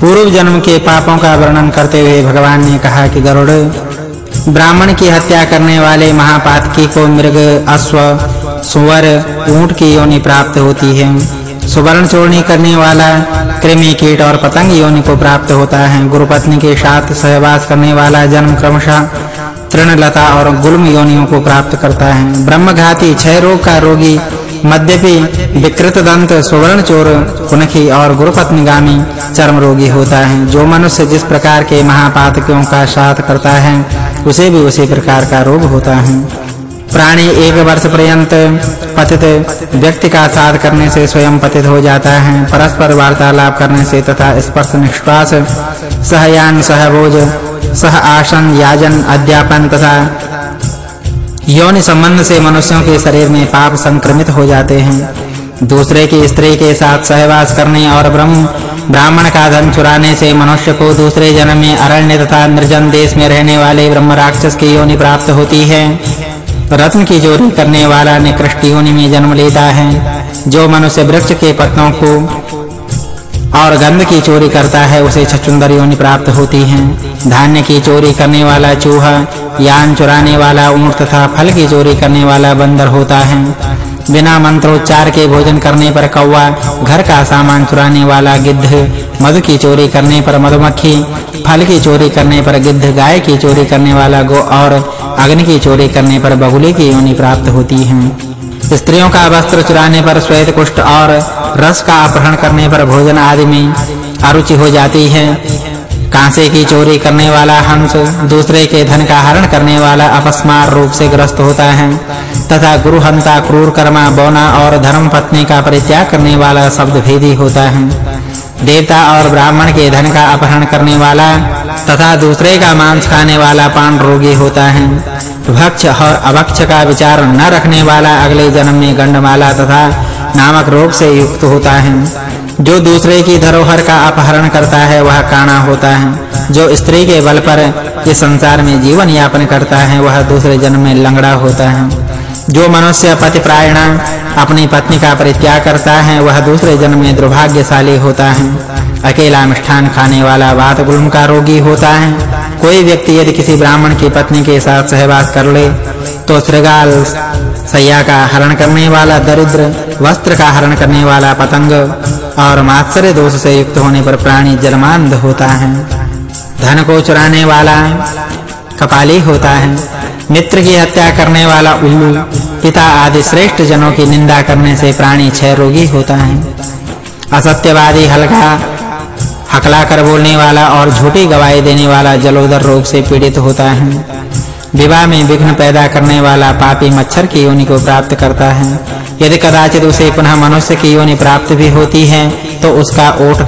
पूर्व जन्म के पापों का वर्णन करते हुए भगवान ने कहा कि गरुड़, ब्राह्मण की हत्या करने वाले महापातकी को मृग, अश्व सुवर ऊँट की योनि प्राप्त होती है। सुवर्ण चोरनी करने वाला कृमि कीट और पतंग योनि को प्राप्त होता है। गुरुपत्नी के साथ सहवास करने वाला जन्म क्रमशः तृणलता और गुल्म योनियों को प्राप्त करता है। ब्रह्मघाती क्षय रोग का रोगी मद्यपि विकृत दंत सुवर्ण चोर कुनखी और गुरुपत्नीगामी चर्म रोगी होता है। जो मनुष्य जिस प्रकार के महापातकों का साथ करता है, उसे भी उसी प्रकार का रोग होता है। प्राणी एक वर्ष पर्यंत पतित व्यक्ति का साथ करने से स्वयं पतित हो जाता है। परस्पर वार्तालाप करने से तथा स्पर्श निश्वास सहयान सहभोज सह आसन, याजन, अध्यापन तथा यौन संबंध से मनुष्यों के शरीर में पाप संक्रमित हो जाते हैं। दूसरे की स्त्री के साथ सहवास करने और ब्रह्म, ब्राह्मण का धन चुराने से मनुष्य को दूसरे जन्म में अरण्य तथा निर्जन देश में रहने वाले ब्रह्म राक्षस की योनि प्राप्त होती है। रत्न की चोरी करने वाला निकृष्ट योनि में जन्म लेता है, जो मनुष्य वृक्ष के पत्तों को और गंध की चोरी करता है, उसे छचुंदर योनि प्राप्त होती है। धान्य की चोरी करने वाला चूहा, यान चुराने वाला ऊँट तथा फल की चोरी करने वाला बंदर होता है। बिना मंत्रोच्चार के भोजन करने पर कौवा, घर का सामान चुराने वाला गिद्ध, मधु की चोरी करने पर मधुमक्खी, फल की चोरी करने पर गिद्ध, गाय की चोरी करने वाला गो और अग्नि की चोरी करने पर बगुले की योनि प्राप्त होती है। स्त्रियों का वस्त्र चुराने पर श्वेत कुष्ठ और रस का अपहरण करने पर भोजन आदि में अरुचि हो जाती है। कांसे की चोरी करने वाला हंस दूसरे के धन का हरण करने वाला अपस्मार रूप से ग्रस्त होता है, तथा गुरु हंता क्रूर कर्मा, बौना और धर्म पत्नी का परित्याग करने वाला शब्द भेदी होता है। देवता और ब्राह्मण के धन का अपहरण करने वाला तथा दूसरे का मांस खाने वाला पान रोगी होता है। भक्ष और अभक्ष का विचार न रखने वाला अगले जन्म में गंडमाला तथा नामक रोग से युक्त होता है। जो दूसरे की धरोहर का अपहरण करता है, वह काना होता है। जो स्त्री के बल पर इस संसार में जीवन यापन करता है, वह दूसरे जन्म में लंगड़ा होता है। जो मनुष्य पति प्रायण अपनी पत्नी का परित्याग करता है, वह दूसरे जन्म में दुर्भाग्यशाली होता है। अकेला मिष्ठान खाने वाला वात गुल्म का रोगी होता है। कोई व्यक्ति यदि किसी ब्राह्मण की पत्नी के साथ सहवास कर ले तो श्रृगाल सैया का हरण करने वाला, दरिद्र वस्त्र का हरण करने वाला पतंग और मात्सर्य दोष से युक्त होने पर प्राणी जन्मांध होता है। धन को चुराने वाला कपाली होता है। मित्र की हत्या करने वाला उल्लू, पिता आदि श्रेष्ठ जनों की निंदा करने से प्राणी क्षय रोगी होता है। असत्यवादी हल्का हकला कर बोलने वाला और झूठी गवाही देने वाला जलोदर रोग से पीड़ित होता है। विवाह में विघ्न पैदा करने वाला पापी मच्छर की योनि को प्राप्त करता है। यदि कदाचित उसे पुनः मनुष्य की योनि प्राप्त भी होती है तो उसका ओठ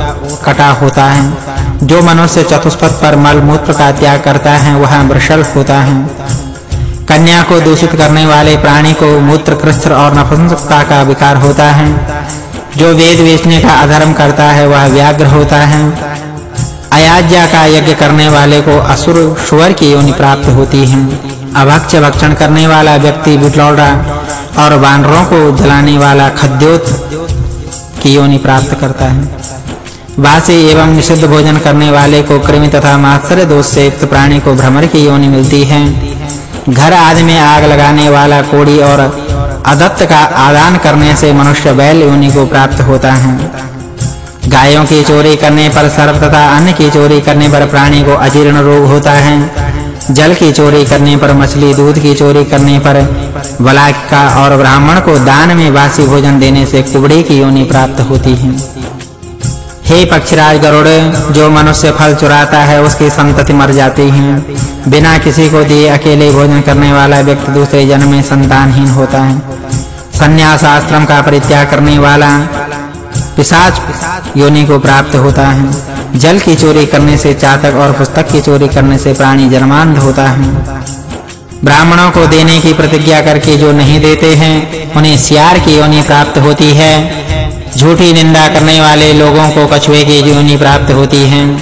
कटा होता है। जो मनुष्य चतुष्पथ पर मल मूत्र का त्याग करता है, वह वृषल होता है। कन्या को दूषित करने वाले प्राणी को मूत्र कृष्ण और नपुंसकता का विकार होता है। जो वेद वेचने का अधर्म करता है, वह व्याघ्र होता है। अयाज्ञा का यज्ञ करने वाले को असुर सुअर की योनि प्राप्त होती है। अभक्ष भक्षण करने वाला व्यक्ति बिटलौड़ा और वानरों को जलाने वाला खद्योत की योनि प्राप्त करता है। वासी एवं निषिद्ध भोजन करने वाले को कृमि तथा मात्सर्य दोष से युक्त प्राणी को भ्रमर की योनि मिलती है। घर आदि में आग लगाने वाला कोड़ी और अदत्त का आदान करने से मनुष्य बैल योनि को प्राप्त होता है। गायों की चोरी करने पर सर्प तथा अन्य की चोरी करने पर प्राणी को अजीर्ण रोग होता है। जल की चोरी करने पर मछली, दूध की चोरी करने पर वलाका और ब्राह्मण को दान में वासी भोजन देने से कुबड़े की योनि प्राप्त होती है। हे पक्षराज गरुड़, जो मनुष्य फल चुराता है, उसकी संतति मर जाती है। बिना किसी को दिए अकेले भोजन करने वाला व्यक्ति दूसरे जन्म में संतानहीन होता है। संन्यास आश्रम का परित्याग करने वाला पिशाच योनि को प्राप्त होता है। जल की चोरी करने से चातक और पुस्तक की चोरी करने से प्राणी जन्मांध होता है। ब्राह्मणों को देने की प्रतिज्ञा करके जो नहीं देते हैं, उन्हें सियार की योनि प्राप्त होती है। झूठी निंदा करने वाले लोगों को कछुए की योनि प्राप्त होती है।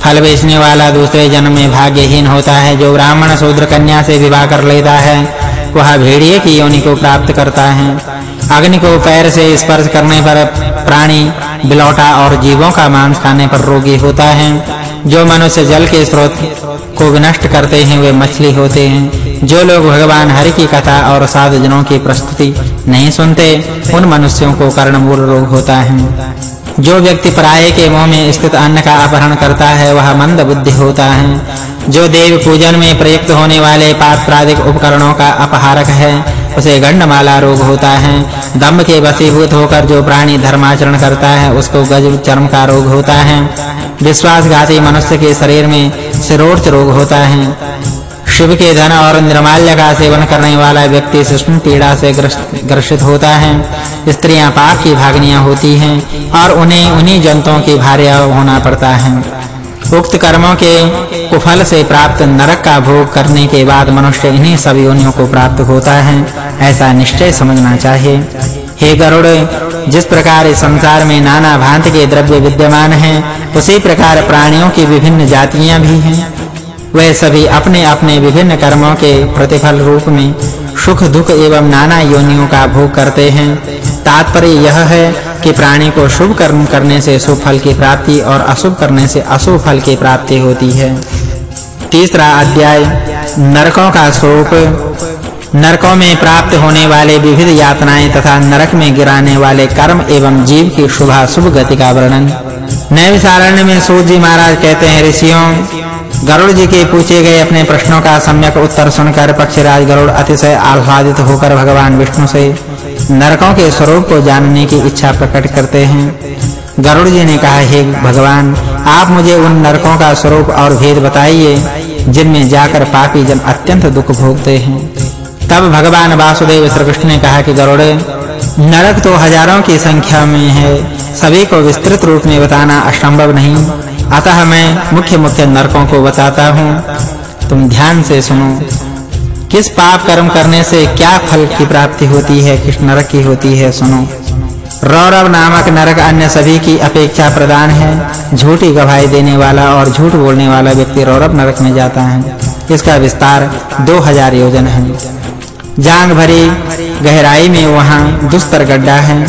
फल बेचने वाला दूसरे जन्म में भाग्यहीन होता है, जो ब्राह्मण शूद्र कन्या से विवाह कर लेता है, वह भेड़िए की योनि को प्राप्त करता है। अग्नि को पैर से स्पर्श करने पर प्राणी बिलौटा और जीवों का मांस खाने पर रोगी होता है। जो मनुष्य जल के स्रोत को विनष्ट करते हैं, वे मछली होते हैं। जो लोग भगवान हरि की कथा और साधु जनों की प्रस्तुति नहीं सुनते, उन मनुष्यों को कर्णमूल रोग होता है। जो व्यक्ति पराये के मुँह में स्थित अन्न का अपहरण करता है, वह मंद बुद्धि होता है। जो देव पूजन में प्रयुक्त होने वाले पात्रादिक उपकरणों का अपहारक है, उसे गंडमाला रोग होता है। दम्भ के वशीभूत होकर जो प्राणी धर्माचरण करता है, उसको गज चर्म का रोग होता है। विश्वासघाती मनुष्य के शरीर में सिरोट रोग होता है। शिव के धन और निर्माल्य का सेवन करने वाला व्यक्ति सूक्ष्म पीड़ा से ग्रसित होता है। स्त्रियाँ पाप की भागनियाँ होती हैं और उन्हें उन्हीं जंतुओं की भार्या होना पड़ता है। उक्त कर्मों के कुफल से प्राप्त नरक का भोग करने के बाद मनुष्य इन्हीं सब योनियों को प्राप्त होता है। ऐसा निश्चय समझना चाहिए। हे गरुड़, जिस प्रकार इस संसार में नाना भांति के द्रव्य विद्यमान हैं, उसी प्रकार प्राणियों की विभिन्न जातियाँ भी हैं। वे सभी अपने-अपने विभिन्न कर्मों के प्रतिफल रूप में सुख, दुख एवं नाना योनियों का भोग करते हैं। तात्पर्य यह है कि प्राणी को शुभ कर्म करने से शुभ फल की प्राप्ति और अशुभ करने से अशुभ फल की प्राप्ति होती है। तीसरा अध्याय, नरकों का स्वरूप। नरकों में प्राप्त होने वाले विविध यातनाएँ तथा नरक में गिराने वाले कर्म एवं जीव की शुभ शुभ गति का वर्णन। नए विचारण्य में सूत जी महाराज कहते हैं, ऋषियों गरुड़ जी के पूछे गए अपने प्रश्नों का सम्यक उत्तर सुनकर पक्षीराज गरुड़ अतिशय आह्लादित होकर भगवान विष्णु से नरकों के स्वरूप को जानने की इच्छा प्रकट करते हैं। गरुड़ जी ने कहा, हे भगवान, आप मुझे उन नरकों का स्वरूप और भेद बताइए, जिनमें जाकर पापी जन अत्यंत दुख भोगते हैं। तब भगवान वासुदेव श्री कृष्ण ने कहा कि गरुड़, नरक तो हज़ारों की संख्या में है, सभी को विस्तृत रूप में बताना असंभव नहीं। अतः मैं मुख्य मुख्य नरकों को बताता हूँ। तुम ध्यान से सुनो। किस पाप कर्म करने से क्या फल की प्राप्ति होती है, किस नरक की होती है, सुनो। रौरव नामक नरक अन्य सभी की अपेक्षा प्रदान है। झूठी गवाही देने वाला और झूठ बोलने वाला व्यक्ति रौरव नरक में जाता है। इसका विस्तार 2000 योजन है। जांग भरी गहराई में वहाँ दुस्तर गड्ढा है।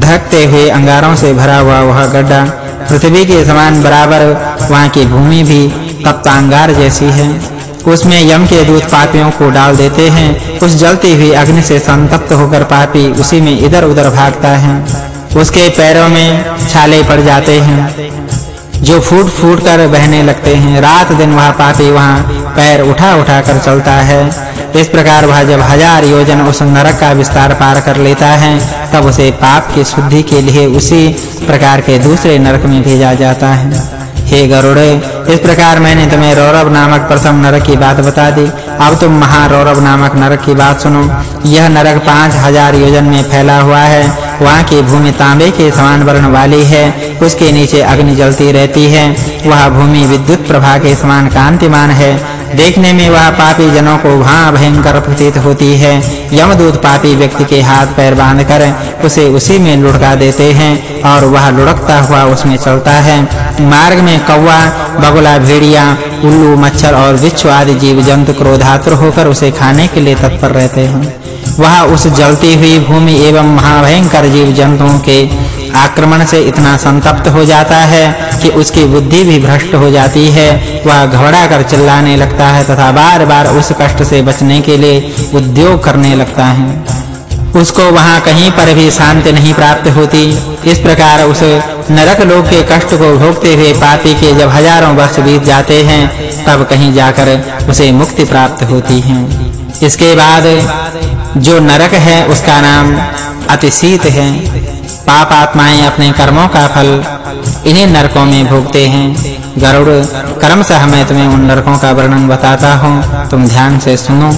धकते हुए अंगारों से भरा हुआ वह गड्ढा पृथ्वी के समान बराबर वहाँ की भूमि भी तप्तांगार जैसी है। उसमें यम के दूत पापियों को डाल देते हैं। उस जलती हुई अग्नि से संतप्त होकर पापी उसी में इधर-उधर भागता है। उसके पैरों में छाले पड़ जाते हैं, जो फूट-फूट कर बहने लगते हैं। रात दिन वह पापी वहाँ पैर उठा-उठा कर चलता है। इस प्रकार वह जब हज़ार योजन उस नरक का विस्तार पार कर लेता है। तब उसे पाप की शुद्धि के लिए उसी प्रकार के दूसरे नरक में भेजा जाता है। हे गरुड़, इस प्रकार मैंने तुम्हें रौरव नामक प्रथम नरक की बात बता दी। अब तुम महारौरव नामक नरक की बात सुनो। यह नरक पाँच हज़ार योजन में फैला हुआ है। वहाँ की भूमि तांबे के समान वर्ण वाली है। उसके नीचे अग्नि जलती रहती है। वह भूमि विद्युत प्रभा के समान कांतिमान है। देखने में वह पापी जनों को वहाँ भयंकर प्रतीत होती है। यमदूत पापी व्यक्ति के हाथ पैर बांधकर उसे उसी में लुढ़का देते हैं और वह लुढ़कता हुआ उसमें चलता है। मार्ग में कौवा, बगुला, भेड़िया, उल्लू, मच्छर और बिच्छू आदि जीव जंतु क्रोधातुर होकर उसे खाने के लिए तत्पर रहते हैं। वह उस जलती हुई भूमि एवं महाभयंकर जीव जंतुओं के आक्रमण से इतना संतप्त हो जाता है कि उसकी बुद्धि भी भ्रष्ट हो जाती है। वह घबरा कर चिल्लाने लगता है तथा बार-बार उस कष्ट से बचने के लिए उद्योग करने लगता है। उसको वहाँ कहीं पर भी शांति नहीं प्राप्त होती। इस प्रकार उस नरक लोक के कष्ट को भोगते हुए पापी के जब हज़ारों वर्ष बीत जाते हैं, तब कहीं जाकर उसे मुक्ति प्राप्त होती है। इसके बाद जो नरक है, उसका नाम अतिशीत है। पाप आत्माएँ अपने कर्मों का फल इन्हीं नरकों में भोगते हैं। गरुड़, कर्म से हमें तुम्हें उन नरकों का वर्णन बताता हूँ। तुम ध्यान से सुनो।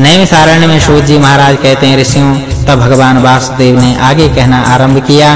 नैमिषारण्य में शूद्र जी महाराज कहते हैं, ऋषियों, तब भगवान वासुदेव ने आगे कहना आरंभ किया।